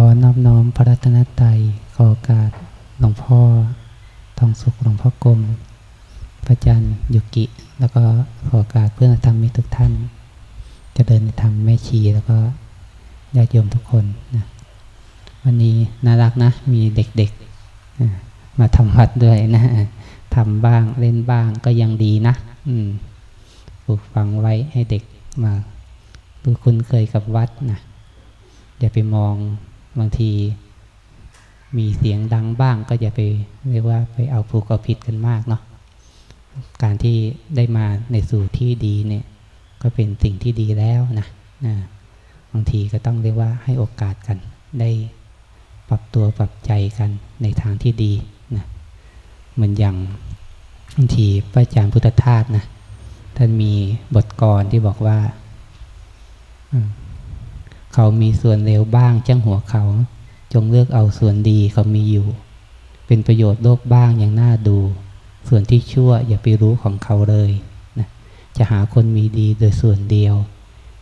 อนอบน้อมพระรัตนตรัยขอโอกาสหลวงพ่อทองสุขหลวงพ่อกรมพระจันทร์ยุกิ แล้วก็ขอโอกาสเพื่อนธรรมมิทุกท่านจะเดินธรรมแม่ชีแล้วก็ญาติโยมทุกคนนะวันนี้น่ารักนะ มีเด็กๆมาทำวัดด้วยนะทำบ้างเล่นบ้างก็ยังดีนะอืมปลูกฝังไว้ให้เด็กมาดูคุ้นเคยกับวัดนะอย่าไปมอง บางทีมีเสียงดังบ้างก็อย่าไปเรียกว่าไปเอาผูกเอาผิดกันมากเนาะการที่ได้มาในสู่ที่ดีเนี่ยก็เป็นสิ่งที่ดีแล้วนะนะบางทีก็ต้องเรียกว่าให้โอกาสกัน ได้ปรับตัวปรับใจกันในทางที่ดีนะเหมือนอย่างบางทีพระอาจารย์พุทธทาสนะท่านมีบทกรที่บอกว่า เขามีส่วนเลวบ้างจ้งหัวเขา จงเลือกเอาส่วนดีเขามีอยู่ เป็นประโยชน์โลกบ้างอย่างน่าดู ส่วนที่ชั่วอย่าไปรู้ของเขาเลยนะจะหาคนมีดีโดยส่วนเดียว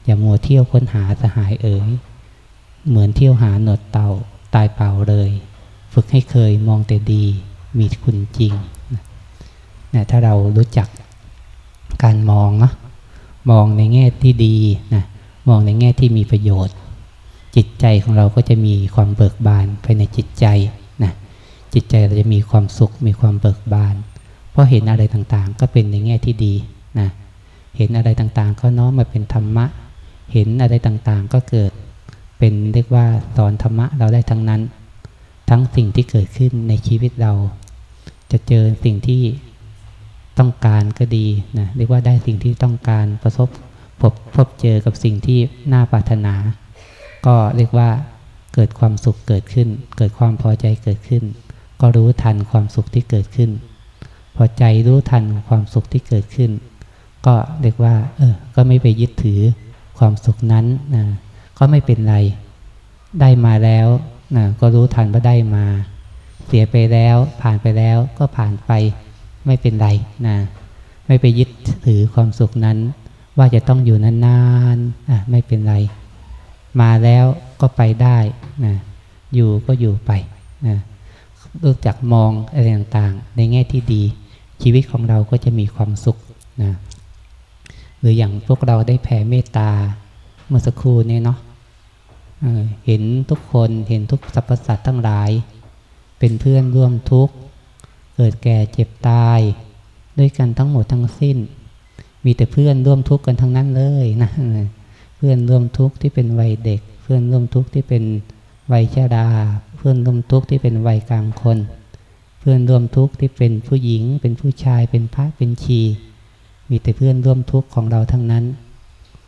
อย่ามัวเที่ยวค้นหาสหายเอ๋ยเหมือนเที่ยวหาหนวดเต่าตายเปล่าเลย ฝึกให้เคยมองแต่ดีมีคุณจริงนะถ้าเรารู้จักการมองนะมองในแง่ที่ดีนะ มองในแง่ที่มีประโยชน์ จิตใจของเราก็จะมีความเบิกบานภายในจิตใจนะจิตใจเราจะมีความสุขมีความเบิกบาน เพราะเห็นอะไรต่างๆ ก็เป็นในแง่ที่ดีนะเห็นอะไรต่างๆ ก็น้อมมาเป็นธรรมะ เห็นอะไรต่างๆ ก็เกิดเป็นเรียกว่าสอนธรรมะเราได้ทั้งนั้น ทั้งสิ่งที่เกิดขึ้นในชีวิตเรา จะเจอสิ่งที่ต้องการก็ดีนะเรียกว่าได้สิ่งที่ต้องการประสบ พบพบเจอกับสิ่งที่น่าปรารถนา ก็เรียกว่าเกิดความสุขเกิดขึ้น เกิดความพอใจเกิดขึ้น ก็รู้ทันความสุขที่เกิดขึ้น พอใจรู้ทันความสุขที่เกิดขึ้น ก็เรียกว่า เออ ก็ไม่ไปยึดถือความสุขนั้นนะก็ไม่เป็นไร ได้มาแล้วนะก็รู้ทันว่าได้มา เสียไปแล้วผ่านไปแล้วก็ผ่านไป ไม่เป็นไรนะไม่ไปยึดถือความสุขนั้น ว่าจะต้องอยู่นานๆอะไม่เป็นไร มาแล้วก็ไปได้นะอยู่ก็อยู่ไปนะรู้จักมองอะไรต่างๆ ในแง่ที่ดี ชีวิตของเราก็จะมีความสุขนะหรืออย่างพวกเราได้แผ่เมตตาเมื่อสักครู่นี้เนาะเห็นทุกคนเห็นทุกสรรพสัตว์ทั้งหลาย เป็นเพื่อนร่วมทุกข์ เกิดแก่เจ็บตาย ด้วยกันทั้งหมดทั้งสิ้น มีแต่เพื่อนร่วมทุกข์กันทั้งนั้นเลยนะเพื่อนร่วมทุกข์ที่เป็นวัยเด็ก เพื่อนร่วมทุกข์ที่เป็นวัยชราเพื่อนร่วมทุกข์ที่เป็นวัยกลางคน เพื่อนร่วมทุกข์ที่เป็นผู้หญิง เป็นผู้ชายเป็นพระเป็นชีมีแต่เพื่อนร่วมทุกข์ของเราทั้งนั้น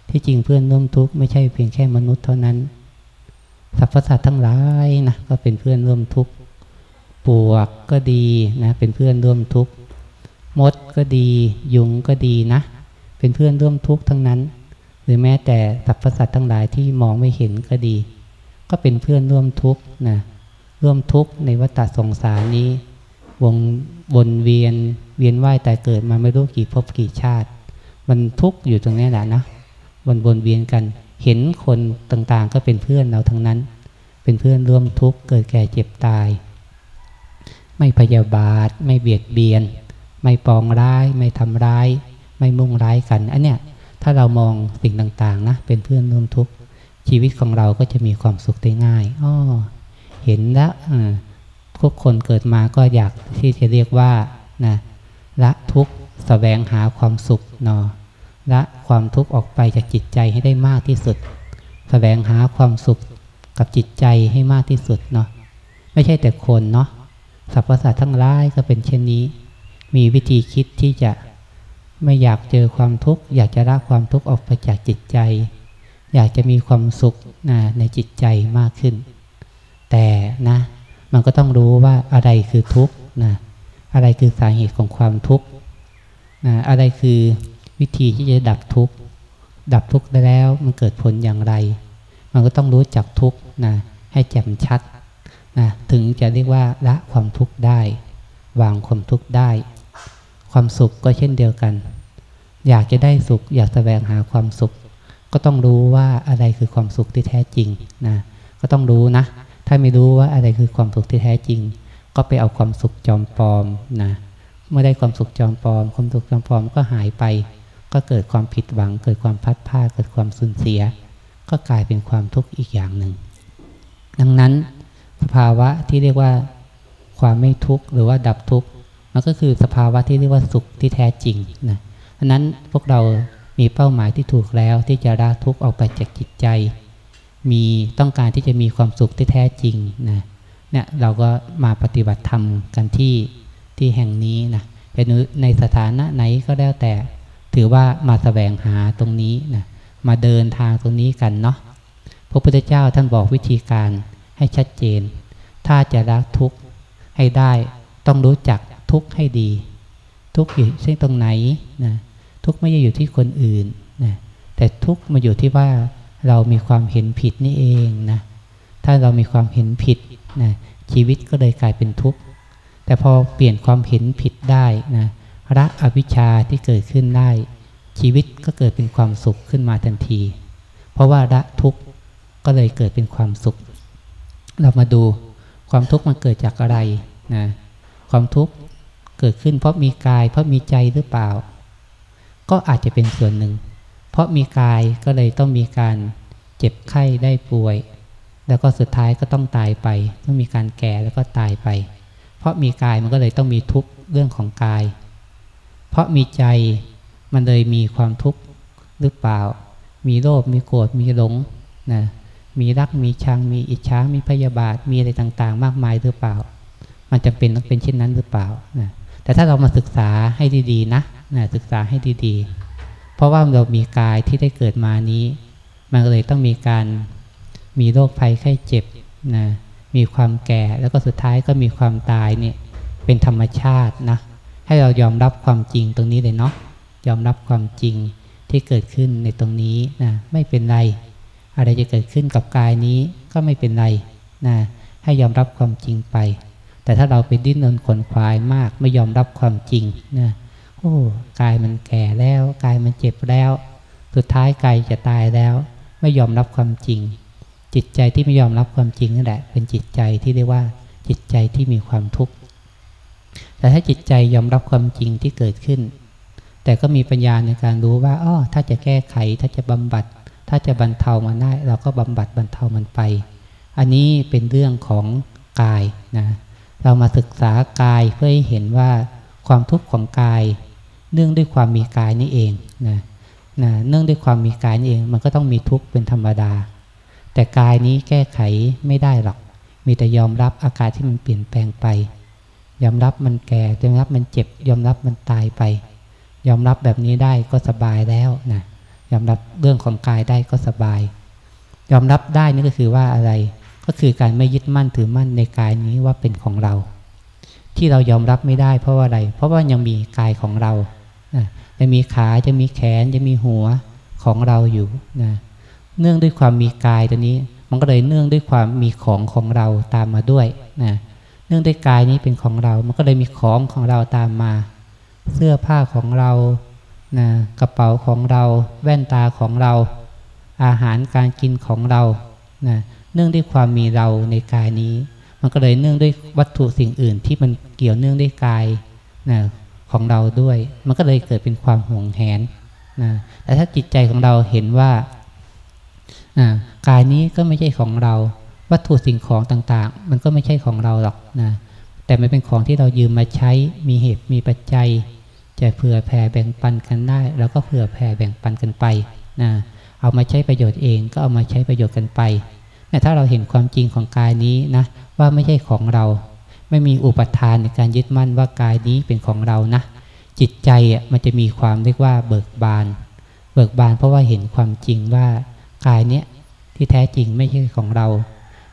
ที่จริงเพื่อนร่วมทุกข์ไม่ใช่เพียงแค่มนุษย์เท่านั้นสรรพสัตว์ทั้งหลายนะก็เป็นเพื่อนร่วมทุกข์ปวกก็ดีนะเป็นเพื่อนร่วมทุกข์มดก็ดี ยุงก็ดีนะ เป็นเพื่อนร่วมทุกข์ทั้งนั้น หรือแม้แต่สรรพสัตว์ทั้งหลายที่มองไม่เห็นก็ดี ก็เป็นเพื่อนร่วมทุกข์นะร่วมทุกข์ในวัฏสงสารนี้ วงวนเวียนเวียนว่ายแต่เกิดมาไม่รู้กี่ภพกี่ชาติ มันทุกข์อยู่ตรงนี้แหละนะวนวนเวียนกันเห็นคนต่างๆ ก็เป็นเพื่อนเราทั้งนั้น เป็นเพื่อนร่วมทุกข์เกิดแก่เจ็บตาย ไม่พยาบาท ไม่เบียดเบียน ไม่ปองร้าย ไม่ทำร้าย ไม่มุ่งร้ายกัน อันเนี้ยถ้าเรามองสิ่งต่างๆนะเป็นเพื่อนร่วมทุกข์ชีวิตของเราก็จะมีความสุขได้ง่ายอ้อเห็นแล้วทุกคนเกิดมาก็อยากที่จะเรียกว่านะละทุกข์สแสวงหาความสุขเนาะละความทุกข์ออกไปจากจิตใจให้ได้มากที่สุดสแสวงหาความสุขกับจิตใจให้มากที่สุดเนาะไม่ใช่แต่คนเนาะสรรพสัตว์ทั้งหลายก็เป็นเช่นนี้ มีวิธีคิดที่จะ ไม่อยากเจอความทุกข์อยากจะละความทุกข์ออกไปจากจิตใจ อยากจะมีความสุขนะในจิตใจมากขึ้น แต่นะมันก็ต้องรู้ว่าอะไรคือทุกข์นะอะไรคือสาเหตุของความทุกข์นะอะไรคือวิธีที่จะดับทุกข์ดับทุกข์ได้แล้วมันเกิดผลอย่างไร มันก็ต้องรู้จักทุกข์นะให้แจ่มชัดนะถึงจะเรียกว่าละความทุกข์ได้ วางความทุกข์ได้ ความสุขก็เช่นเดียวกัน อยากจะได้สุข อยากแสวงหาความสุข ก็ต้องรู้ว่าอะไรคือความสุขที่แท้จริงนะก็ต้องรู้นะ ถ้าไม่รู้ว่าอะไรคือความสุขที่แท้จริง ก็ไปเอาความสุขจอมปลอมนะเมื่อได้ความสุขจอมปลอม ความสุขจอมปลอมก็หายไป ก็เกิดความผิดหวัง เกิดความพัดพลาดเกิดความสูญเสีย ก็กลายเป็นความทุกข์อีกอย่างหนึ่ง ดังนั้นสภาวะที่เรียกว่าความไม่ทุกข์หรือว่าดับทุกข์มันก็คือสภาวะที่เรียกว่าสุขที่แท้จริงนะ ดังนั้นพวกเรามีเป้าหมายที่ถูกแล้วที่จะละทุกข์ออกไปจากจิตใจ มีต้องการที่จะมีความสุขที่แท้จริงนะเนี่ยเราก็มาปฏิบัติธรรมกันที่ที่แห่งนี้นะจะในสถานะไหนก็แล้วแต่ ถือว่ามาสแสวงหาตรงนี้นะมาเดินทางตรงนี้กันเนาะพระพุทธเจ้าท่านบอกวิธีการให้ชัดเจน ถ้าจะละทุกข์ให้ได้ต้องรู้จักทุกข์ให้ดี ทุกข์อยู่ที่ตรงไหนนะ ทุกข์ไม่ได้อยู่ที่คนอื่นนะแต่ทุกข์มาอยู่ที่ว่าเรามีความเห็นผิดนี่เองนะถ้าเรามีความเห็นผิดนะชีวิตก็เลยกลายเป็นทุกข์แต่พอเปลี่ยนความเห็นผิดได้นะละอวิชชาที่เกิดขึ้นได้ ชีวิตก็เกิดเป็นความสุขขึ้นมาทันที เพราะว่าละทุกข์ก็เลยเกิดเป็นความสุข เรามาดูความทุกข์มันเกิดจากอะไรนะความทุกข์เกิดขึ้นเพราะมีกายเพราะมีใจหรือเปล่า ก็อาจจะเป็นส่วนหนึ่ง เพราะมีกายก็เลยต้องมีการเจ็บไข้ได้ป่วย แล้วก็สุดท้ายก็ต้องตายไป ต้องมีการแก่แล้วก็ตายไป เพราะมีกายมันก็เลยต้องมีทุกข์เรื่องของกาย เพราะมีใจมันเลยมีความทุกข์หรือเปล่า มีโลภมีโกรธมีหลงนะมีรักมีชัง มีอิจฉามีพยาบาทมีอะไรต่างๆ มากมายหรือเปล่า มันจำเป็นต้องเป็นเช่นนั้นหรือเปล่านะแต่ถ้าเรามาศึกษาให้ดีๆนะ นะศึกษาให้ดีๆ เพราะว่าเรามีกายที่ได้เกิดมานี้ มันเลยต้องมีการมีโรคภัยไข้เจ็บนะมีความแก่แล้วก็สุดท้ายก็มีความตายเนี่ยเป็นธรรมชาตินะให้เรายอมรับความจริงตรงนี้เลยเนาะยอมรับความจริงที่เกิดขึ้นในตรงนี้นะไม่เป็นไร อะไรจะเกิดขึ้นกับกายนี้ก็ไม่เป็นไรนะให้ยอมรับความจริงไป แต่ถ้าเราไปดิ้นรนขนควายมากไม่ยอมรับความจริงนะ โอ้กายมันแก่แล้วกายมันเจ็บแล้ว สุดท้ายกายจะตายแล้ว ไม่ยอมรับความจริง จิตใจที่ไม่ยอมรับความจริงนั่นแหละ เป็นจิตใจที่เรียกว่าจิตใจที่มีความทุกข์แต่ถ้าจิตใจยอมรับความจริงที่เกิดขึ้น แต่ก็มีปัญญาในการรู้ว่าอ๋อถ้าจะแก้ไขถ้าจะบำบัด ถ้าจะบรรเทามันได้ เราก็บำบัดบรรเทามันไป อันนี้เป็นเรื่องของกายนะเรามาศึกษากายเพื่อให้เห็นว่าความทุกข์ของกาย เนื่องด้วยความมีกายนี่เองนะนะเนื่องด้วยความมีกายนี่เอง มันก็ต้องมีทุกข์เป็นธรรมดา แต่กายนี้แก้ไขไม่ได้หรอก มีแต่ยอมรับอาการที่มันเปลี่ยนแปลงไป ยอมรับมันแก่ยอมรับมันเจ็บ ยอมรับมันตายไป ยอมรับแบบนี้ได้ก็สบายแล้วนะยอมรับเรื่องของกายได้ก็สบาย ยอมรับได้นี่ก็คือว่าอะไร ก็คือการไม่ยึดมั่นถือมั่นในกายนี้ว่าเป็นของเรา ที่เรายอมรับไม่ได้เพราะว่าอะไร เพราะว่ายังมีกายของเรา จะมีขาจะมีแขนจะมีหัวของเราอยู่นะเนื่องด้วยความมีกายตัวนี้ มันก็เลยเนื่องด้วยความมีของของเราตามมาด้วยนะเนื่องด้วยกายนี้เป็นของเรา มันก็เลยมีของของเราตามมา เสื้อผ้าของเรานะกระเป๋าของเราแว่นตาของเรา อาหารการกินของเรานะเนื่องด้วยความมีเราในกายนี้ มันก็เลยเนื่องด้วยวัตถุสิ่งอื่นที่มันเกี่ยวเนื่องด้วยกายนะ ของเราด้วย มันก็เลยเกิดเป็นความห่วงแหนนะแต่ถ้าจิตใจของเราเห็นว่ากายนี้ก็ไม่ใช่ของเรา วัตถุสิ่งของต่าง ๆ มันก็ไม่ใช่ของเราหรอกนะแต่มันเป็นของที่เรายืมมาใช้มีเหตุมีปัจจัย จะเผื่อแผ่แบ่งปันกันได้ แล้วก็เผื่อแผ่แบ่งปันกันไปนะเอามาใช้ประโยชน์เองก็เอามาใช้ประโยชน์กันไปแต่ถ้าเราเห็นความจริงของกายนี้นะว่าไม่ใช่ของเรา ไม่มีอุปทานในการยึดมั่นว่ากายนี้เป็นของเรานะ จิตใจอะมันจะมีความเรียกว่าเบิกบาน เบิกบานเพราะว่าเห็นความจริงว่ากายเนี้ยที่แท้จริงไม่ใช่ของเรา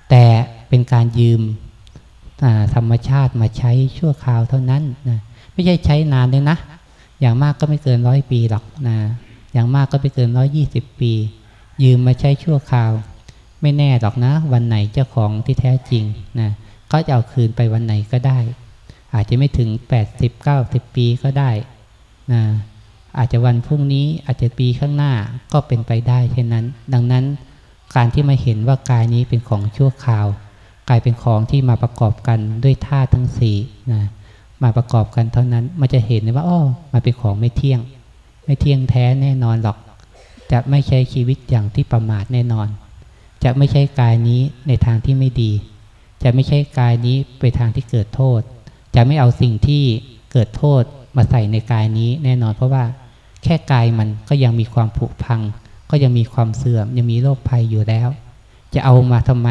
แต่เป็นการยืมธรรมชาติมาใช้ชั่วคราวเท่านั้นนะไม่ใช่ใช้นานเลยนะ อย่างมากก็ไม่เกินร้อยปีหรอกนะอย่างมากก็ไม่เกินร้อยยี่สิบปี ยืมมาใช้ชั่วคราว ไม่แน่หรอกนะ วันไหนเจ้าของที่แท้จริงนะ เขาจะเอาคืนไปวันไหนก็ได้ อาจจะไม่ถึง 80 90 ปีก็ได้นะอาจจะวันพรุ่งนี้อาจจะปีข้างหน้าก็เป็นไปได้เช่นนั้น ดังนั้นการที่มาเห็นว่ากายนี้เป็นของชั่วคราว กายเป็นของที่มาประกอบกันด้วยธาตุทั้งสี่นะมาประกอบกันเท่านั้น มันจะเห็นว่าอ้อมันเป็นของไม่เที่ยง ไม่เที่ยงแท้แน่นอนหรอก จะไม่ใช้ชีวิตอย่างที่ประมาทแน่นอน จะไม่ใช่กายนี้ในทางที่ไม่ดี จะไม่ใช่กายนี้ไปทางที่เกิดโทษ จะไม่เอาสิ่งที่เกิดโทษมาใส่ในกายนี้แน่นอน เพราะว่าแค่กายมันก็ยังมีความผุพัง ก็ยังมีความเสื่อม ยังมีโรคภัยอยู่แล้ว จะเอามาทำไม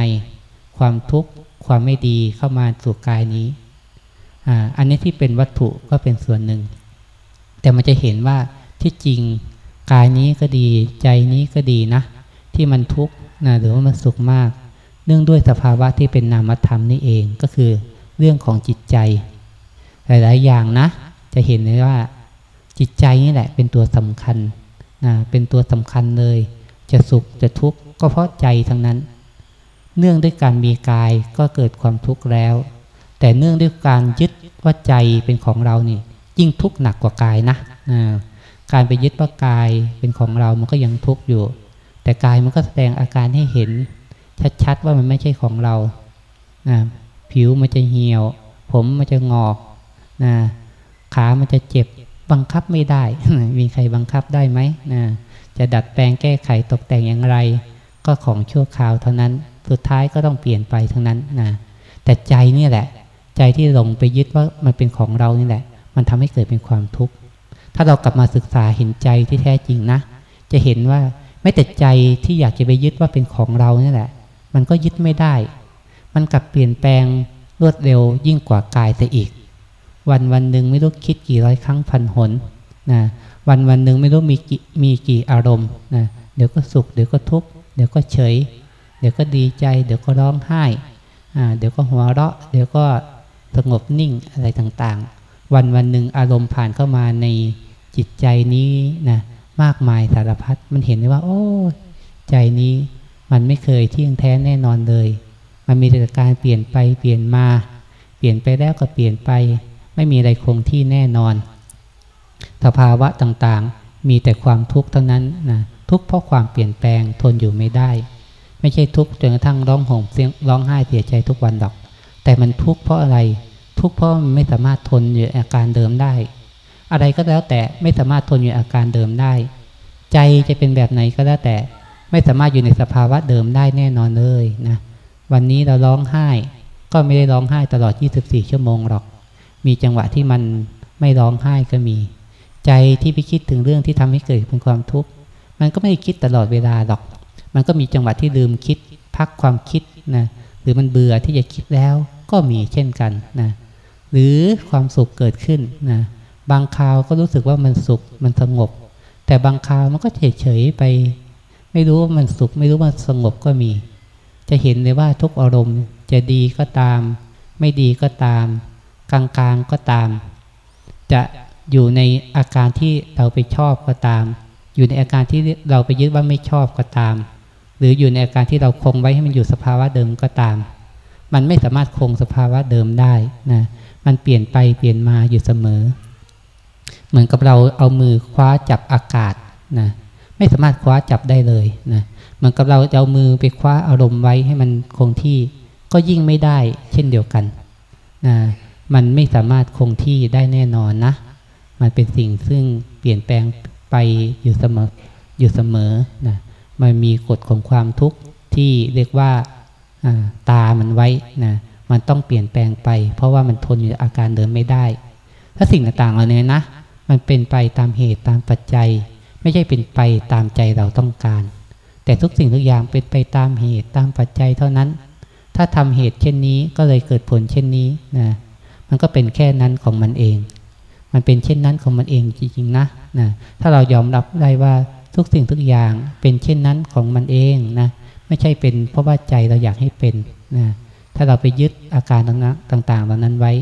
ความทุกข์ความไม่ดีเข้ามาสู่กายนี้อ่าอันนี้ที่เป็นวัตถุก็เป็นส่วนหนึ่ง แต่มันจะเห็นว่าที่จริงกายนี้ก็ดีใจนี้ก็ดีนะ ที่มันทุกข์นะหรือว่ามันสุขมาก เนื่องด้วยสภาวะที่เป็นนามธรรมนี่เองก็คือเรื่องของจิตใจ หลาย ๆ อย่างนะ จะเห็นเลยว่าจิตใจนี่แหละเป็นตัวสำคัญนะเป็นตัวสำคัญเลย จะสุขจะทุกข์ก็เพราะใจทั้งนั้น เนื่องด้วยการมีกายก็เกิดความทุกข์แล้ว แต่เนื่องด้วยการยึดว่าใจเป็นของเรานี่ยิ่งทุกข์หนักกว่ากายนะนะการไปยึดว่ากายเป็นของเรามันก็ยังทุกข์อยู่ แต่กายมันก็แสดงอาการให้เห็น ชัดๆว่ามันไม่ใช่ของเรานะผิวมันจะเหี่ยว ผมมันจะงอกนะขามันจะเจ็บบังคับไม่ได้ มีใครบังคับได้ไหมนะจะดัดแปลงแก้ไขตกแต่งอย่างไร ก็ของชั่วคราวเท่านั้น สุดท้ายก็ต้องเปลี่ยนไปทั้งนั้นนะแต่ใจนี่แหละ ใจที่หลงไปยึดว่ามันเป็นของเรานี่แหละ มันทำให้เกิดเป็นความทุกข์ถ้าเรากลับมาศึกษาเห็นใจที่แท้จริงนะ จะเห็นว่าไม่แต่ใจที่อยากจะไปยึดว่าเป็นของเรานี่แหละ มันก็ยึดไม่ได้ มันกลับเปลี่ยนแปลงรวดเร็วยิ่งกว่ากายซะอีก วันวันหนึ่งไม่รู้คิดกี่ร้อยครั้งพันหนนะวันวันหนึ่งไม่รู้มีกี่มีกี่อารมณ์นะเดี๋ยวก็สุขเดี๋ยวก็ทุกข์เดี๋ยวก็เฉย เดี๋ยวก็ดีใจ เดี๋ยวก็ร้องไห้อ่าเดี๋ยวก็หัวเราะ เดี๋ยวก็สงบนิ่งอะไรต่างๆ วันวันหนึ่งอารมณ์ผ่านเข้ามาในจิตใจนี้นะมากมายสารพัดมันเห็นได้ว่า โอ้ใจนี้ มันไม่เคยเที่ยงแท้แน่นอนเลย มันมีแต่การเปลี่ยนไปเปลี่ยนมา เปลี่ยนไปแล้วก็เปลี่ยนไป ไม่มีอะไรคงที่แน่นอน สภาวะต่างๆ มีแต่ความทุกข์เท่านั้นนะทุกข์เพราะความเปลี่ยนแปลงทนอยู่ไม่ได้ ไม่ใช่ทุกข์จนกระทั่งร้องห่มเสียงร้องไห้เสียใจทุกวันหรอก แต่มันทุกข์เพราะอะไร ทุกข์เพราะมันไม่สามารถทนอยู่อาการเดิมได้ อะไรก็แล้วแต่ไม่สามารถทนอยู่อาการเดิมได้ ใจจะเป็นแบบไหนก็แล้วแต่ ไม่สามารถอยู่ในสภาวะเดิมได้แน่นอนเลยนะวันนี้เราร้องไห้ ก็ไม่ได้ร้องไห้ตลอด 24 ชั่วโมงหรอก มีจังหวะที่มันไม่ร้องไห้ก็มี ใจที่ไปคิดถึงเรื่องที่ทำให้เกิดเป็นความทุกข์มันก็ไม่ได้คิดตลอดเวลาหรอก มันก็มีจังหวะที่ลืมคิด พักความคิดนะหรือมันเบื่อที่จะคิดแล้วก็มีเช่นกันนะหรือความสุขเกิดขึ้นนะบางคราวก็รู้สึกว่ามันสุขมันสงบ แต่บางคราวมันก็เฉยเฉยไป ไม่รู้ว่ามันสุข ไม่รู้ว่าสงบก็มี จะเห็นเลยว่าทุกอารมณ์จะดีก็ตาม ไม่ดีก็ตาม กลางๆก็ตาม จะอยู่ในอาการที่เราไปชอบก็ตาม อยู่ในอาการที่เราไปยึดว่าไม่ชอบก็ตาม หรืออยู่ในอาการที่เราคงไว้ให้มันอยู่สภาวะเดิมก็ตาม มันไม่สามารถคงสภาวะเดิมได้นะมันเปลี่ยนไปเปลี่ยนมาอยู่เสมอ เหมือนกับเราเอามือคว้าจับอากาศนะ ไม่สามารถคว้าจับได้เลยนะเหมือนกับเราจะเอามือไปคว้าอารมณ์ไว้ให้มันคงที่ ก็ยิ่งไม่ได้ เช่นเดียวกันนะมันไม่สามารถคงที่ได้แน่นอนนะ มันเป็นสิ่งซึ่งเปลี่ยนแปลงไปอยู่เสมออยู่เสมอนะมันมีกฎของความทุกข์ที่เรียกว่าตามันไว้นะมันต้องเปลี่ยนแปลงไป เพราะว่ามันทนอยู่อาการเดิมไม่ได้ ถ้าสิ่งต่างๆเหล่านี้นะ มันเป็นไปตามเหตุตามปัจจัย ไม่ใช่เป็นไปตามใจเราต้องการ แต่ทุกสิ่งทุกอย่างเป็นไปตามเหตุตามปัจจัยเท่านั้น ถ้าทำเหตุเช่นนี้ก็เลยเกิดผลเช่นนี้นะมันก็เป็นแค่นั้นของมันเอง มันเป็นเช่นนั้นของมันเองจริงๆนะนะถ้าเรายอมรับได้ว่าทุกสิ่งทุกอย่างเป็นเช่นนั้นของมันเองนะไม่ใช่เป็นเพราะว่าใจเราอยากให้เป็นนะถ้าเราไปยึดอาการต่างๆเหล่านั้นไว้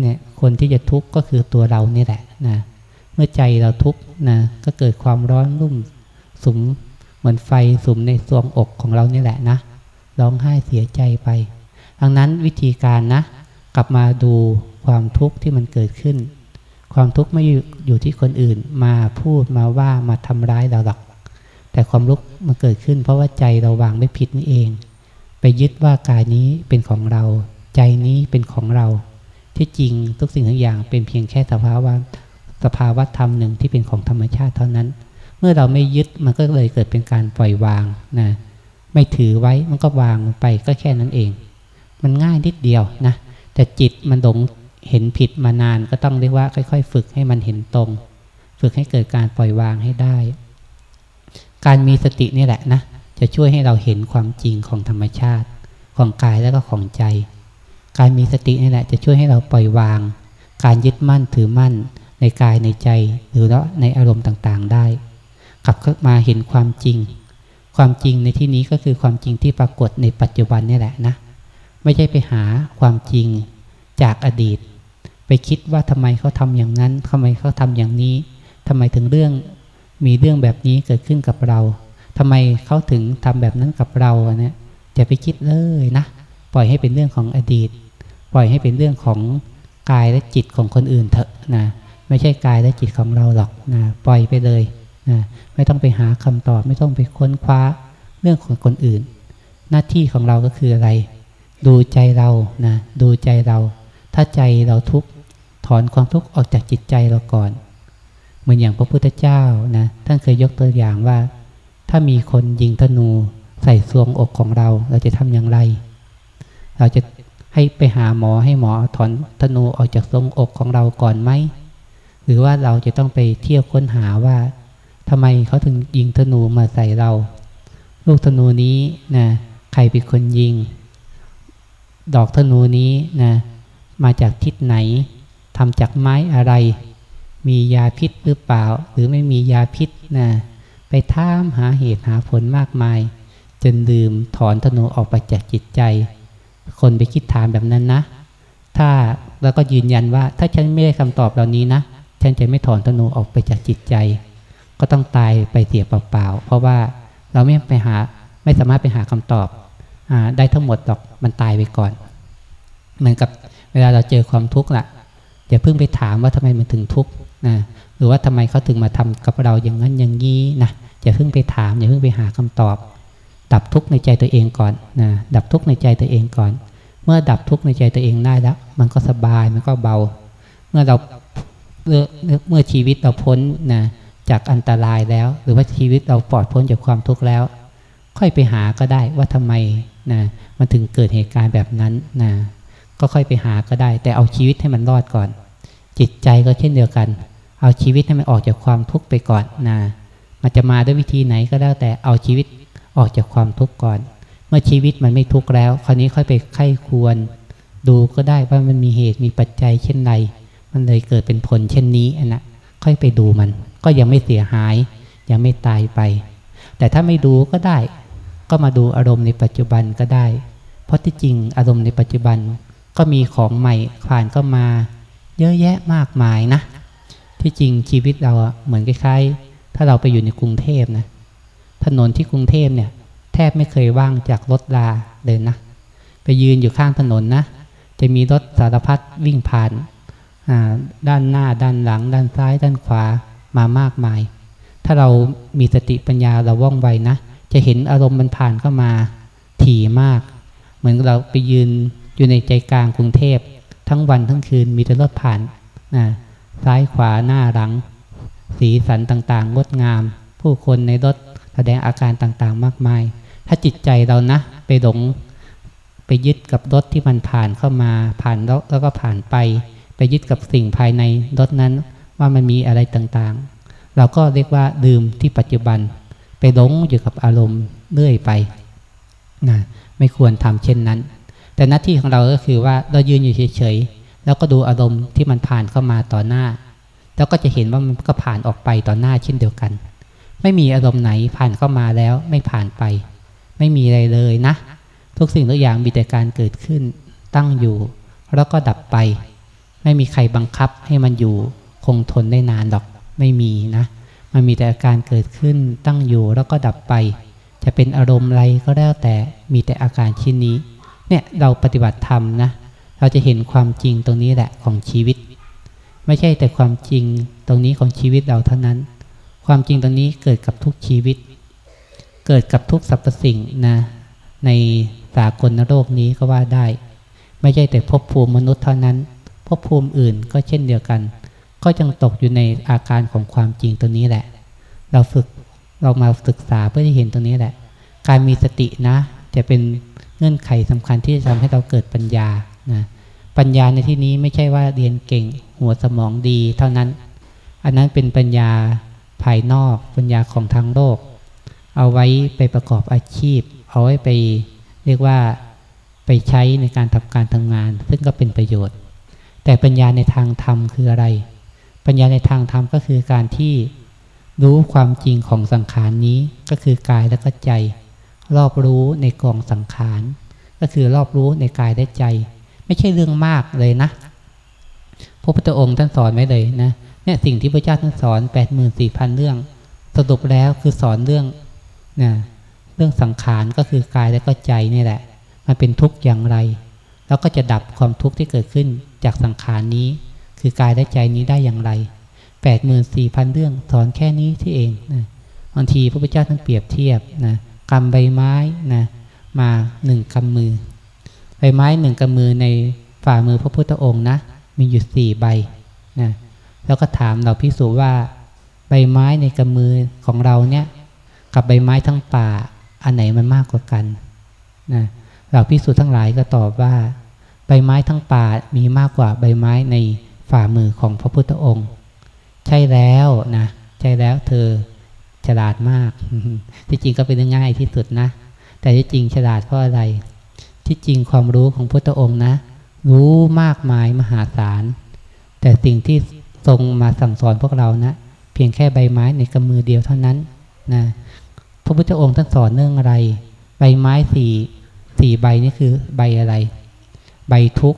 เนี่ยคนที่จะทุกข์ก็คือตัวเรานี่แหละนะ มื่อใจเราทุกข์นะก็เกิดความร้อนรุ่มสุมเหมือนไฟสุมในสวงอกของเรานี่แหละนะร้องไห้เสียใจไปดังนั้นวิธีการนะ กลับมาดูความทุกข์ที่มันเกิดขึ้น ความทุกข์ไม่อยู่ที่คนอื่นมาพูดมาว่ามาทำร้ายเราหรอกแต่ความทุกข์มันเกิดขึ้น เพราะว่าใจเราวางไม่ผิดนี่เอง ไปยึดว่ากายนี้เป็นของเรา ใจนี้เป็นของเรา ที่จริงทุกสิ่งทุกอย่างเป็นเพียงแค่สภาวะ สภาวะธรรมหนึ่งที่เป็นของธรรมชาติเท่านั้น เมื่อเราไม่ยึดมันก็เลยเกิดเป็นการปล่อยวางนะไม่ถือไว้มันก็วางไปก็แค่นั้นเอง มันง่ายนิดเดียวนะแต่จิตมันหลงเห็นผิดมานานก็ต้องเรียกว่าค่อย ๆ ฝึกให้มันเห็นตรง ฝึกให้เกิดการปล่อยวางให้ได้ การมีสตินี่แหละนะจะช่วยให้เราเห็นความจริงของธรรมชาติ ของกายแล้วก็ของใจ การมีสตินี่แหละจะช่วยให้เราปล่อยวาง การยึดมั่นถือมั่น ในกายในใจหรือว่าในอารมณ์ต่างๆได้ กลับมาเห็นความจริง ความจริงในที่นี้ก็คือความจริงที่ปรากฏในปัจจุบันนี่แหละนะ ไม่ใช่ไปหาความจริงจากอดีต ไปคิดว่าทำไมเขาทำอย่างนั้นทำไมเขาทำอย่างนี้ทำไมถึงเรื่องมีเรื่องแบบนี้เกิดขึ้นกับเราทำไมเขาถึงทำแบบนั้นกับเราเนี่ยจะไปคิดเลยนะ ปล่อยให้เป็นเรื่องของอดีต ปล่อยให้เป็นเรื่องของกายและจิตของคนอื่นเถอะนะ ไม่ใช่กายและจิตของเราหรอกนะปล่อยไปเลยนะไม่ต้องไปหาคำตอบไม่ต้องไปค้นคว้าเรื่องของคนอื่น หน้าที่ของเราก็คืออะไร ดูใจเรานะดูใจเรา ถ้าใจเราทุกข์ถอนความทุกข์ออกจากจิตใจเราก่อน เหมือนอย่างพระพุทธเจ้านะท่านเคยยกตัวอย่างว่า ถ้ามีคนยิงธนูใส่ซวงอกของเรา เราจะทำอย่างไร เราจะให้ไปหาหมอให้หมอถอนธนูออกจากซวงอกของเราก่อนไหม หรือว่าเราจะต้องไปเที่ยวค้นหาว่าทำไมเขาถึงยิงธนูมาใส่เรา ลูกธนูนี้นะใครเป็นคนยิง ดอกธนูนี้นะมาจากทิศไหนทำจากไม้อะไร มียาพิษหรือเปล่า หรือไม่มียาพิษนะไปท่ามหาเหตุหาผลมากมาย จนลืมถอนธนูออกไปจากจิตใจ คนไปคิดถามแบบนั้นนะ ถ้าแล้วก็ยืนยันว่าถ้าฉันไม่ได้คำตอบเหล่านี้นะ ฉันจะไม่ถอนธนูออกไปจากจิตใจ ก็ต้องตายไปเสียเปล่าๆ เพราะว่าเราไม่ไปหาไม่สามารถไปหาคำตอบอได้ทั้งหมดหรอกมันตายไปก่อน เหมือนกับเวลาเราเจอความทุกข์ละอย่าเพิ่งไปถามว่าทำไมมันถึงทุกข์นะหรือว่าทำไมเขาถึงมาทำกับเราอย่างนั้นอย่างนี้นะอย่าเพิ่งไปถามอย่าเพิ่งไปหาคำตอบ ดับทุกข์ในใจตัวเองก่อนนะดับทุกข์ในใจตัวเองก่อน เมื่อดับทุกข์ในใจตัวเองได้แล้ว มันก็สบายมันก็เบา เมื่อเรา เมื่อชีวิตเราพ้นนะจากอันตรายแล้ว หรือว่าชีวิตเราปลอดพ้นจากความทุกข์แล้ว ค่อยไปหาก็ได้ว่าทำไมนะมันถึงเกิดเหตุการณ์แบบนั้นนะก็ค่อยไปหาก็ได้ แต่เอาชีวิตให้มันรอดก่อน จิตใจก็เช่นเดียวกัน เอาชีวิตให้มันออกจากความทุกข์ไปก่อนนะมันจะมาด้วยวิธีไหนก็แล้วแต่เอาชีวิตออกจากความทุกข์ก่อน เมื่อชีวิตมันไม่ทุกข์แล้ว คราวนี้ค่อยไปไข้ควร ดูก็ได้ว่ามันมีเหตุมีปัจจัยเช่นไร มันเลยเกิดเป็นผลเช่นนี้อันนะค่อยไปดูมัน ก็ยังไม่เสียหาย ยังไม่ตายไป แต่ถ้าไม่ดูก็ได้ ก็มาดูอารมณ์ในปัจจุบันก็ได้ เพราะที่จริงอารมณ์ในปัจจุบันก็มีของใหม่ผ่านก็มา เยอะแยะมากมายนะ ที่จริงชีวิตเราเหมือนคล้ายๆ ถ้าเราไปอยู่ในกรุงเทพนะ ถนนที่กรุงเทพเนี่ยแทบไม่เคยว่างจากรถลาเลยนะ ไปยืนอยู่ข้างถนนนะ จะมีรถสารพัดวิ่งผ่าน ด้านหน้าด้านหลัง ด้านซ้าย ด้านขวามามากมาย ถ้าเรามีสติปัญญาเราว่องไวนะ จะเห็นอารมณ์มันผ่านเข้ามาถี่มาก เหมือนเราไปยืนอยู่ในใจกลางกรุงเทพ ทั้งวันทั้งคืนมีแต่รถผ่านนะซ้ายขวาหน้าหลัง สีสันต่างๆงดงาม ผู้คนในรถแสดงอาการต่างๆมากมาย ถ้าจิตใจเรานะ ไปหลงไปยึดกับรถที่มันผ่านเข้ามาผ่านแล้วแล้วก็ผ่านไป ไปยึดกับสิ่งภายในรถนั้น ว่ามันมีอะไรต่างๆ เราก็เรียกว่าลืมที่ปัจจุบัน ไปหลงอยู่กับอารมณ์เรื่อยไปนะไม่ควรทำเช่นนั้น แต่หน้าที่ของเราก็คือว่าเรายืนอยู่เฉยแล้วก็ดูอารมณ์ที่มันผ่านเข้ามาต่อหน้า แล้วก็จะเห็นว่ามันก็ผ่านออกไปต่อหน้าเช่นเดียวกัน ไม่มีอารมณ์ไหนผ่านเข้ามาแล้วไม่ผ่านไป ไม่มีอะไรเลยนะ ทุกสิ่งทุกอย่างมีแต่การเกิดขึ้นตั้งอยู่ แล้วก็ดับไป ไม่มีใครบังคับให้มันอยู่คงทนได้นานหรอกไม่มีนะ มันมีแต่อาการเกิดขึ้นตั้งอยู่แล้วก็ดับไป จะเป็นอารมณ์อะไรก็แล้วแต่มีแต่อาการชิ้นนี้ เนี่ยเราปฏิบัติธรรมนะ เราจะเห็นความจริงตรงนี้แหละของชีวิต ไม่ใช่แต่ความจริงตรงนี้ของชีวิตเราเท่านั้น ความจริงตรงนี้เกิดกับทุกชีวิต เกิดกับทุกสรรพสิ่งนะ ในสากลนโลกนี้ก็ว่าได้ ไม่ใช่แต่ภพภูมิมนุษย์เท่านั้น ภพภูมิอื่นก็เช่นเดียวกัน ก็ยังตกอยู่ในอาการของความจริงตัวนี้แหละ เราฝึกเรามาศึกษาเพื่อที่เห็นตรงนี้แหละ การมีสตินะ จะเป็นเงื่อนไขสำคัญที่จะทำให้เราเกิดปัญญานะปัญญาในที่นี้ไม่ใช่ว่าเรียนเก่งหัวสมองดีเท่านั้น อันนั้นเป็นปัญญาภายนอกปัญญาของทางโลก เอาไว้ไปประกอบอาชีพ เอาไว้ไปเรียกว่าไปใช้ในการทำการทำงาน ซึ่งก็เป็นประโยชน์ แต่ปัญญาในทางธรรมคืออะไร ปัญญาในทางธรรมก็คือการที่รู้ความจริงของสังขารนี้ก็คือกายและก็ใจ รอบรู้ในกองสังขาร ก็คือรอบรู้ในกายและใจ ไม่ใช่เรื่องมากเลยนะ พระพุทธองค์ท่านสอนไว้เลยนะเนี่ยสิ่งที่พระเจ้าท่านสอนแปดหมื่นสี่พันเรื่อง สรุปแล้วคือสอนเรื่องนะเรื่องสังขารก็คือกายและก็ใจนี่แหละ มันเป็นทุกข์อย่างไร แล้วก็จะดับความทุกข์ที่เกิดขึ้น จากสังขารนี้ คือกายและใจนี้ได้อย่างไรแปดหมื่นสี่พันเรื่องสอนแค่นี้ที่เองนะบางทีพระพุทธเจ้าท่านเปรียบเทียบนะกำใบไม้นะมาหนึ่งกำมือ ใบไม้หนึ่งกำมือในฝ่ามือพระพุทธองค์นะ มีอยู่สี่ใบนะแล้วก็ถามเราพิสูจว่า ใบไม้ในกำมือของเราเนี่ย กับใบไม้ทั้งป่าอันไหนมันมากกว่ากันนะเราพิสูจน์ทั้งหลายก็ตอบว่า ใบไม้ทั้งป่ามีมากกว่าใบไม้ในฝ่ามือของพระพุทธองค์ ใช่แล้วนะ ใช่แล้วเธอฉลาดมาก ที่จริงก็เป็นเรื่องง่ายที่สุดนะ แต่ที่จริงฉลาดเพราะอะไร ที่จริงความรู้ของพุทธองค์นะ รู้มากมายมหาศาล แต่สิ่งที่ทรงมาสั่งสอนพวกเรานะ เพียงแค่ใบไม้ในกำมือเดียวเท่านั้นนะ พระพุทธองค์ท่านสอนเรื่องอะไร ใบไม้สี่สี่ใบนี่คือใบอะไร ใบทุก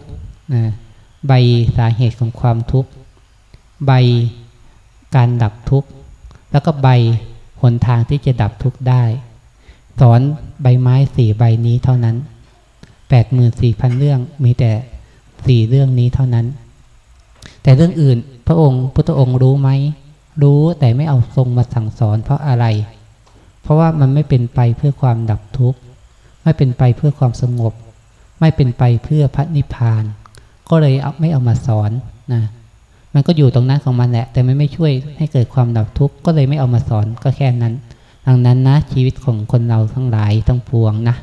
นะใบสาเหตุของความทุกข์ ใบการดับทุกข์ แล้วก็ใบหนทางที่จะดับทุกข์ได้ สอนใบไม้สี่ใบนี้เท่านั้นแปดหมื่นสี่พันเรื่องมีแต่สี่เรื่องนี้เท่านั้น แต่เรื่องอื่นพระองค์พุทธองค์รู้ไหม รู้แต่ไม่เอาทรงมาสั่งสอนเพราะอะไร เพราะว่ามันไม่เป็นไปเพื่อความดับทุกข์ ไม่เป็นไปเพื่อความสงบ ไม่เป็นไปเพื่อพระนิพพาน ก็เลยเอาไม่เอามาสอนนะมันก็อยู่ตรงนั้นของมันแหละ แต่ไม่ไม่ช่วยให้เกิดความดับทุกข์ก็เลยไม่เอามาสอนก็แค่นั้น ดังนั้นนะชีวิตของคนเราทั้งหลายทั้งปวงนะ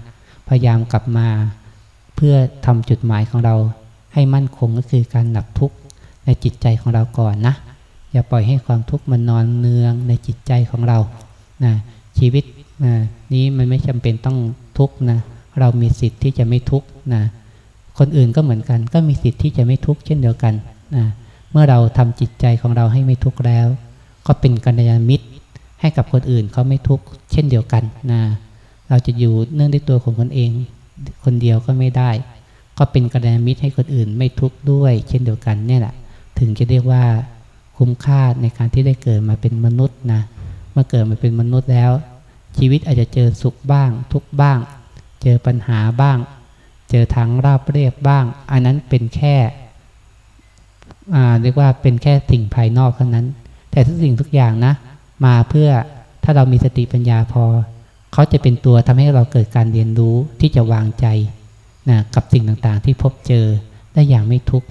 พยายามกลับมา เพื่อทำจุดหมายของเรา ให้มั่นคงก็คือการดับทุกข์ในจิตใจของเราก่อนนะ อย่าปล่อยให้ความทุกข์มันนอนเนืองในจิตใจของเรานะชีวิตนะนี้มันไม่จำเป็นต้องทุกข์นะ เรามีสิทธิ์ที่จะไม่ทุกข์นะคนอื่นก็เหมือนกัน ก็มีสิทธิ์ที่จะไม่ทุกข์เช่นเดียวกันนะเมื่อเราทำจิตใจของเราให้ไม่ทุกข์แล้ว ก็เป็นกัลยาณมิตรให้กับคนอื่นเขาไม่ทุกข์เช่นเดียวกันนะเราจะอยู่เนื่องด้วยตัวของคนเอง คนเดียวก็ไม่ได้ ก็เป็นกัลยาณมิตรให้คนอื่นไม่ทุกข์ด้วย เช่นเดียวกันเนี่ยแหละถึงจะเรียกว่าคุ้มค่าในการที่ได้เกิดมาเป็นมนุษย์นะเมื่อเกิดมาเป็นมนุษย์แล้ว ชีวิตอาจจะเจอสุขบ้าง ทุกบ้าง จอปัญหาบ้าง เจอทางราบเรียบบ้าง อันนั้นเป็นแค่เรียกว่าเป็นแค่สิ่งภายนอกเท่านั้น แต่ทุกสิ่งทุกอย่างนะ มาเพื่อถ้าเรามีสติปัญญาพอ เขาจะเป็นตัวทำให้เราเกิดการเรียนรู้ที่จะวางใจนะกับสิ่งต่างๆ ที่พบเจอได้อย่างไม่ทุกข์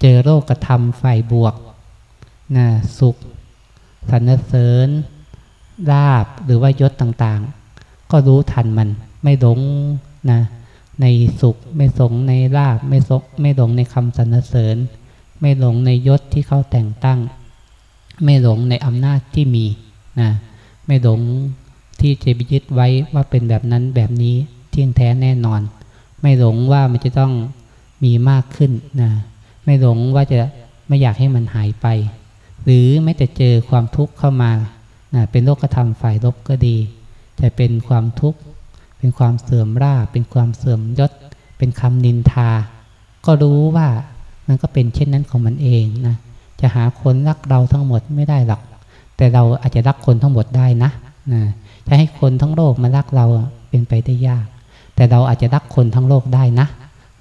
เจอโรคกระทำฝ่ายบวกนะสุขสรรเสริญลาบหรือว่ายศต่างๆ ก็รู้ทันมัน ไม่หลงนะในสุขไม่สงในลาบไม่สกไม่หลงในคำสรรเสริญ ไม่หลงในยศที่เขาแต่งตั้ง ไม่หลงในอำนาจที่มีนะไม่หลงที่จะไปยึดไว้ว่าเป็นแบบนั้นแบบนี้เที่ยงแท้แน่นอน ไม่หลงว่ามันจะต้องมีมากขึ้นนะไม่หลงว่าจะไม่อยากให้มันหายไป หรือไม่แต่เจอความทุกข์เข้ามานะเป็นโลกธรรมฝ่ายลบก็ดี จะเป็นความทุกข์ เป็นความเสื่อมราเป็นความเสื่อมยศ เป็นคำนินทา ก็รู้ว่ามันก็เป็นเช่นนั้นของมันเองนะจะหาคนรักเราทั้งหมดไม่ได้หรอก แต่เราอาจจะรักคนทั้งหมดได้นะนะจะให้คนทั้งโลกมารักเราเป็นไปได้ยาก แต่เราอาจจะรักคนทั้งโลกได้นะ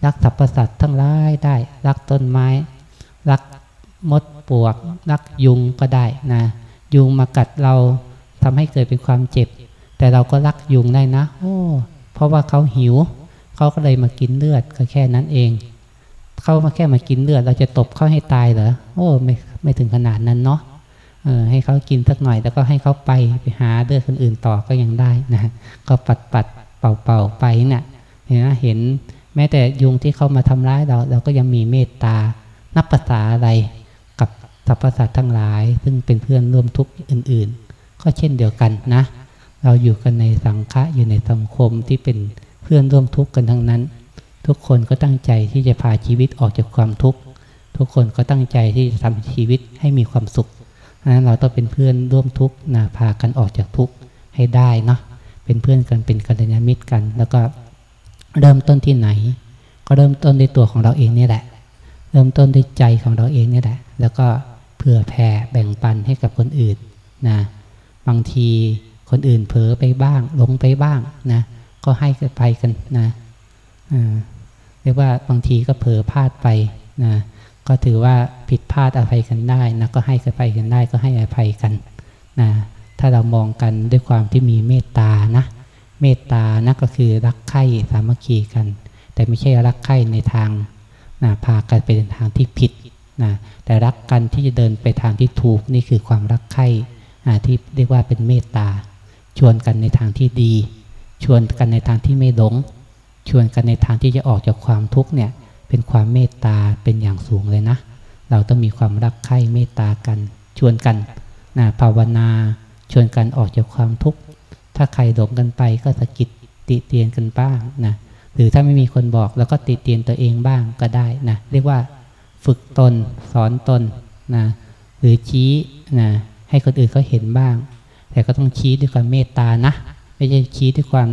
รักสรรพสัตว์ทั้งหลายได้ รักต้นไม้ รักมดปวก รักยุงก็ได้นะ ยุงมากัดเราทำให้เกิดเป็นความเจ็บ แต่เราก็รักยุงได้นะ โอ้เพราะว่าเขาหิว เขาก็เลยมากินเลือดก็แค่นั้นเอง เขามาแค่มากินเลือด เราจะตบเขาให้ตายเหรอ โอ้ไม่ไม่ถึงขนาดนั้นเนาะเออให้เขากินสักหน่อย แล้วก็ให้เขาไปไปหาเลือดคนอื่นต่อก็ยังได้นะ ก็ปัดปัดเป่าเป่าไปเนะี่ยเห็นเห็นแม้แต่ยุงที่เข้ามาทำร้ายเราเราก็ยังมีเมตตา นับภาษาอะไรกับสรรพสัตว์ทั้งหลาย ซึ่งเป็นเพื่อนร่วมทุกข์อื่น ๆ ก็เช่นเดียวกันนะ เราอยู่กันในสังฆะอยู่ในสังคมที่เป็นเพื่อนร่วมทุกข์กันทั้งนั้น ทุกคนก็ตั้งใจที่จะพาชีวิตออกจากความทุกข์ทุกคนก็ตั้งใจที่จะทำชีวิตให้มีความสุขนั้นเราต้องเป็นเพื่อนร่วมทุกข์นะพากันออกจากทุกข์ให้ได้เนาะเป็นเพื่อนกันเป็นกัลยาณมิตรกัน แล้วก็เริ่มต้นที่ไหน ก็เริ่มต้นในตัวของเราเองนี่แหละ เริ่มต้นด้วยใจของเราเองนี่แหละ แล้วก็เผื่อแผ่แบ่งปันให้กับคนอื่นนะบางที คนอื่นเผลอไปบ้างหลงไปบ้างนะ ก็ให้กันไปกันนะเรียกว่าบางทีก็เผลอพลาดไปนะก็ถือว่าผิดพลาดอภัยกันได้นะก็ให้กันไปกันได้ก็ให้อภัยกันนะถ้าเรามองกันด้วยความที่มีเมตตานะ เมตตานะก็คือรักใคร่สามัคคีกัน แต่ไม่ใช่รักใคร่ในทางนะพากันไปในทางที่ผิดนะแต่รักกันที่จะเดินไปทางที่ถูกนี่คือความรักใคร่ที่เรียกว่าเป็นเมตตา ชวนกันในทางที่ดี ชวนกันในทางที่ไม่หลง ชวนกันในทางที่จะออกจากความทุกข์เนี่ย เป็นความเมตตาเป็นอย่างสูงเลยนะ เราต้องมีความรักใคร่เมตตากัน ชวนกันนะภาวนา ชวนกันออกจากความทุกข์ ถ้าใครหลงกันไปก็สะกิดติเตียนกันบ้างนะ หรือถ้าไม่มีคนบอกแล้วก็ติเตียนตัวเองบ้างก็ได้นะ เรียกว่าฝึกตนสอนตนนะ หรือชี้นะให้คนอื่นเขาเห็นบ้าง แต่ก็ต้องชี้ด้วยความเมตตานะ ไม่ใช่ชี้ด้วยความ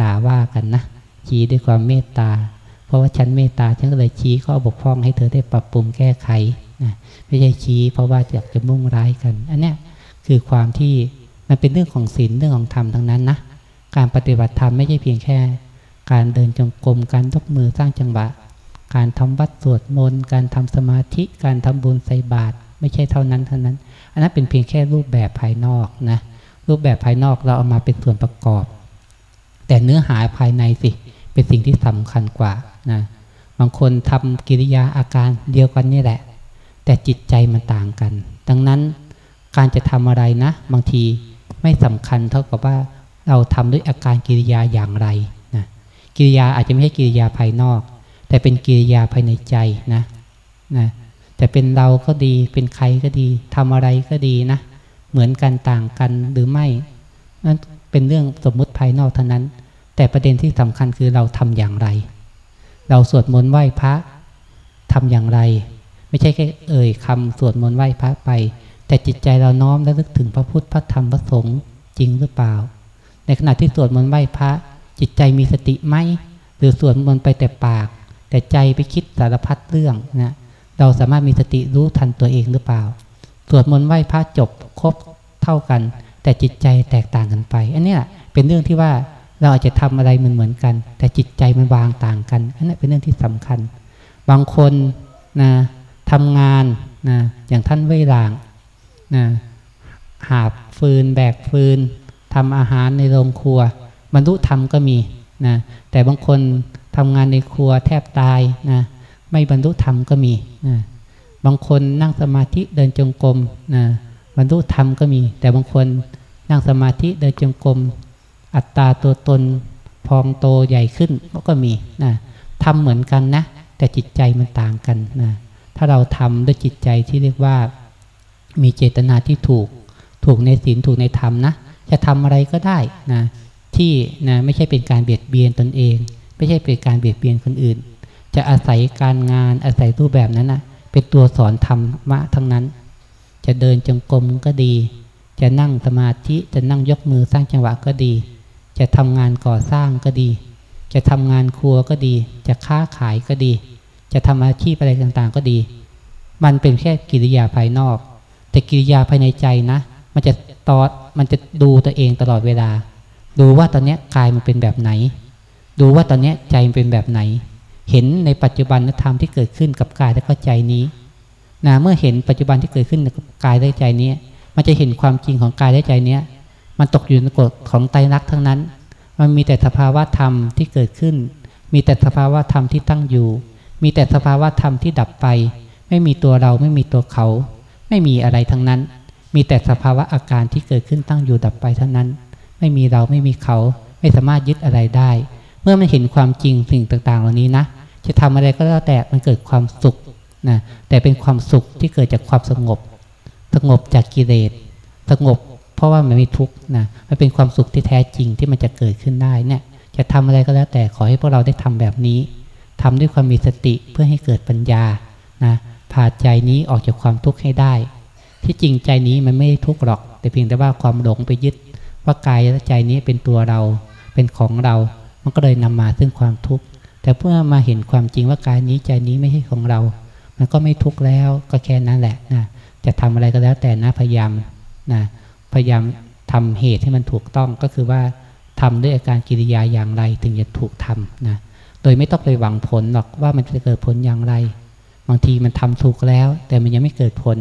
ด่าว่ากันนะ ชี้ด้วยความเมตตา เพราะว่าฉันเมตตาฉันก็เลยชี้ข้อบกพร่องให้เธอได้ปรับปรุงแก้ไขนะไม่ใช่ชี้เพราะว่าอยากจะมุ่งร้ายกัน อันนี้คือความที่มันเป็นเรื่องของศีลเรื่องของธรรมทั้งนั้นนะ การปฏิบัติธรรมไม่ใช่เพียงแค่ การเดินจงกรมการยกมือสร้างจังหวะ การทำวัดสวดมนต์การทำสมาธิการทำบุญใส่บาตรไม่ใช่เท่านั้นเท่านั้น อันนั้นเป็นเพียงแค่รูปแบบภายนอกนะ รูปแบบภายนอกเราเอามาเป็นส่วนประกอบ แต่เนื้อหาภายในสิ เป็นสิ่งที่สำคัญกว่านะบางคนทำกิริยาอาการเดียวกันนี่แหละ แต่จิตใจมันต่างกัน ดังนั้นการจะทำอะไรนะ บางทีไม่สำคัญเท่ากับว่าเราทำด้วยอาการกิริยาอย่างไรนะกิริยาอาจจะไม่ใช่กิริยาภายนอก แต่เป็นกิริยาภายในใจนะนะแต่เป็นเราก็ดีเป็นใครก็ดีทำอะไรก็ดีนะ เหมือนกันต่างกันหรือไม่นั่นเป็นเรื่องสมมุติภายนอกเท่านั้น แต่ประเด็นที่สำคัญคือเราทำอย่างไร เราสวดมนต์ไหว้พระทำอย่างไร ไม่ใช่แค่เอ่ยคำสวดมนต์ไหว้พระไป แต่จิตใจเราน้อมและลึกถึงพระพุทธพระธรรมพระสงฆ์จริงหรือเปล่า ในขณะที่สวดมนต์ไหว้พระ จิตใจมีสติไหมหรือสวดมนต์ไปแต่ปาก แต่ใจไปคิดสารพัดเรื่องนะเราสามารถมีสติรู้ทันตัวเองหรือเปล่า สวดมนต์ไหว้พระจบครบเท่ากัน แต่จิตใจแตกต่างกันไป อันนี้เป็นเรื่องที่ว่าเราอาจจะทำอะไรเหมือนเหมือนกัน แต่จิตใจมันวางต่างกัน อันนี้เป็นเรื่องที่สำคัญ บางคนนะทำงานนะอย่างท่านเวลางนะหาบฟืน แบกฟืนทำอาหารในโรงครัว บรรลุธรรมก็มีนะแต่บางคนทำงานในครัวแทบตายนะไม่บรรลุธรรมก็มีนะ บางคนนั่งสมาธิเดินจงกรมนะบรรลุธรรมก็มี แต่บางคนนั่งสมาธิเดินจงกรมอัตตาตัวตนพองโตใหญ่ขึ้นก็มีนะทำเหมือนกันนะ แต่จิตใจมันต่างกันนะถ้าเราทำด้วยจิตใจที่เรียกว่า มีเจตนาที่ถูก ถูกในศีลถูกในธรรมนะจะทำอะไรก็ได้นะที่นะไม่ใช่เป็นการเบียดเบียนตนเอง ไม่ใช่เป็นการเบียดเบียนคนอื่น จะอาศัยการงานอาศัยรูปแบบนั้นนะ เป็นตัวสอนธรรมะทั้งนั้น จะเดินจงกรมก็ดี จะนั่งสมาธิจะนั่งยกมือสร้างจังหวะก็ดี จะทำงานก่อสร้างก็ดี จะทำงานครัวก็ดี จะค้าขายก็ดี จะทำอาชีพอะไรต่างๆก็ดี มันเป็นแค่กิริยาภายนอก แต่กิริยาภายในใจนะ มันจะตอดมันจะดูตัวเองตลอดเวลา ดูว่าตอนนี้กายมันเป็นแบบไหน ดูว่าตอนนี้ใจมันเป็นแบบไหน เห็นในปัจจุบันธรรมที่เกิดขึ้นกับกายและก็ใจนี้นะเมื่อเห็นปัจจุบันที่เกิดขึ้นกับกายและใจนี้ มันจะเห็นความจริงของกายและใจนี้มันตกอยู่ในกฎของไตรลักษณ์ทั้งนั้น มันมีแต่สภาวะธรรมที่เกิดขึ้น มีแต่สภาวะธรรมที่ตั้งอยู่ มีแต่สภาวะธรรมที่ดับไป ไม่มีตัวเราไม่มีตัวเขา ไม่มีอะไรทั้งนั้น มีแต่สภาวะอาการที่เกิดขึ้นตั้งอยู่ดับไปเท่านั้น ไม่มีเราไม่มีเขา ไม่สามารถยึดอะไรได้ เมื่อมันเห็นความจริงสิ่งต่างๆ เหล่านี้นะ จะทำอะไรก็แล้วแต่มันเกิดความสุขนะแต่เป็นความสุขที่เกิดจากความสงบ สงบจากกิเลสสงบ เพราะว่ามันไม่ทุกข์นะมันเป็นความสุขที่แท้จริงที่มันจะเกิดขึ้นได้เนี่ยจะทำอะไรก็แล้วแต่ขอให้พวกเราได้ทำแบบนี้ทำด้วยความมีสติเพื่อให้เกิดปัญญานะพาใจนี้ออกจากความทุกข์ให้ได้ ที่จริงใจนี้มันไม่ได้ทุกข์หรอก แต่เพียงแต่ว่าความหลงไปยึด ว่ากายและใจนี้เป็นตัวเราเป็นของเรา มันก็เลยนำมาซึ่งความทุกข์ แต่เพื่อมาเห็นความจริงว่ากายนี้ใจนี้ไม่ใช่ของเรา มันก็ไม่ทุกข์แล้วก็แค่นั้นแหละนะจะทำอะไรก็แล้วแต่นะพยายามนะพยายามทำเหตุให้มันถูกต้องก็คือว่าทำด้วยอาการกิริยาอย่างไรถึงจะถูกทำนะโดยไม่ต้องไปหวังผลหรอกว่ามันจะเกิดผลอย่างไร บางทีมันทำถูกแล้ว แต่มันยังไม่เกิดผล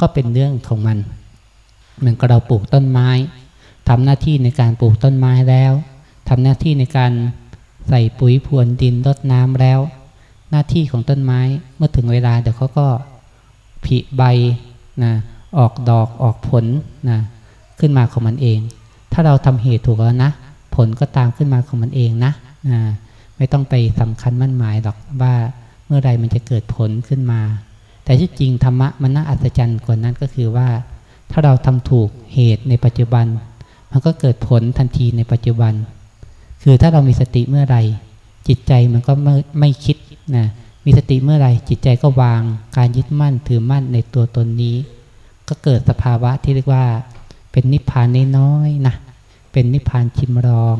ก็เป็นเรื่องของมันเหมือนกับเราปลูกต้นไม้ทำหน้าที่ในการปลูกต้นไม้แล้วทำหน้าที่ในการ ใส่ปุ๋ยพรวนดินรดน้ำแล้ว หน้าที่ของต้นไม้เมื่อถึงเวลาเดี๋ยวเขาก็ผลิใบนะออกดอกออกผลนะขึ้นมาของมันเอง ถ้าเราทำเหตุถูกแล้วนะ ผลก็ตามขึ้นมาของมันเองนะนะไม่ต้องไปสำคัญมั่นหมายหรอกว่าเมื่อไรมันจะเกิดผลขึ้นมา แต่ที่จริงธรรมะมันน่าอัศจรรย์กว่านั้นก็คือว่า ถ้าเราทำถูกเหตุในปัจจุบัน มันก็เกิดผลทันทีในปัจจุบัน คือถ้าเรามีสติเมื่อไรจิตใจมันก็ไม่ไม่คิดนะมีสติเมื่อไรจิตใจก็วางการยึดมั่นถือมั่นในตัวตนนี้ ก็เกิดสภาวะที่เรียกว่า เป็นนิพพานน้อยๆนะเป็นนิพพานชิมรอง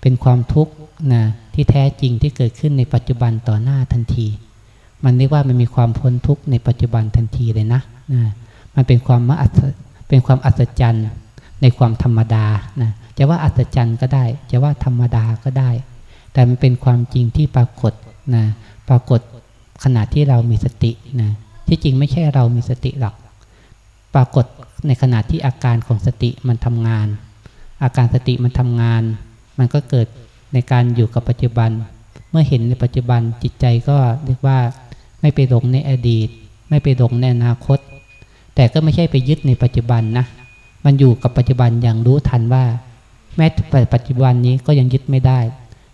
เป็นความทุกข์นะที่แท้จริงที่เกิดขึ้นในปัจจุบันต่อหน้าทันที มันเรียกว่ามันมีความพ้นทุกข์ในปัจจุบันทันทีเลยนะนะมันเป็นความมัศเป็นความอัศจรรย์ในความธรรมดานะ จะว่าอัศจรรย์ก็ได้ จะว่าธรรมดาก็ได้ แต่มันเป็นความจริงที่ปรากฏนะปรากฏขณะที่เรามีสตินะที่จริงไม่ใช่เรามีสติหรอกปรากฏในขณะที่อาการของสติมันทำงาน อาการสติมันทำงาน มันก็เกิดในการอยู่กับปัจจุบัน เมื่อเห็นในปัจจุบันจิตใจก็เรียกว่า ไม่ไปหลงในอดีต ไม่ไปหลงในอนาคต แต่ก็ไม่ใช่ไปยึดในปัจจุบันนะ มันอยู่กับปัจจุบันอย่างรู้ทันว่า แม้ปัจจุบันนี้ก็ยังยึดไม่ได้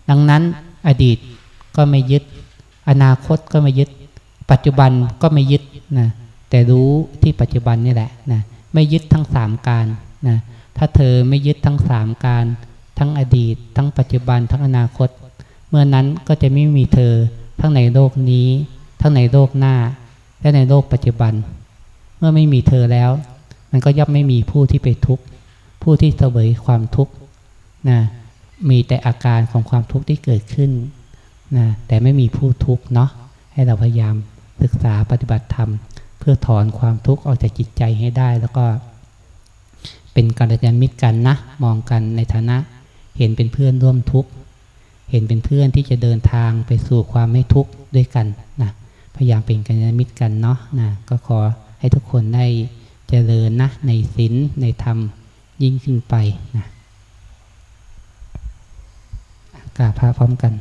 ดังนั้นอดีตก็ไม่ยึด อนาคตก็ไม่ยึด ปัจจุบันก็ไม่ยึดนะแต่รู้ที่ปัจจุบันนี่แหละนะไม่ยึดทั้งสามการนะถ้าเธอไม่ยึดทั้งสามการ ทั้งอดีต ทั้งปัจจุบันทั้งอนาคต เมื่อนั้นก็จะไม่มีเธอทั้งในโลกนี้ ทั้งในโลกหน้า และในโลกปัจจุบัน เมื่อไม่มีเธอแล้ว มันก็ย่อมไม่มีผู้ที่ไปทุกข์ผู้ที่เสวยความทุกข์ นะมีแต่อาการของความทุกข์ที่เกิดขึ้นนะแต่ไม่มีผู้ทุกข์เนาะให้เราพยายามศึกษาปฏิบัติธรรม เพื่อถอนความทุกข์ออกจากจิตใจให้ได้ แล้วก็เป็นกัลยาณมิตรกันนะมองกันในฐานะ เห็นเป็นเพื่อนร่วมทุกข์เห็นเป็นเพื่อนที่จะเดินทางไปสู่ความไม่ทุกข์ด้วยกันนะพยายามเป็นกัลยาณมิตรกันเนาะนะก็ขอให้ทุกคนได้เจริญนะในศีลในธรรมยิ่งขึ้นไปนะ กราบพระพร้อมกัน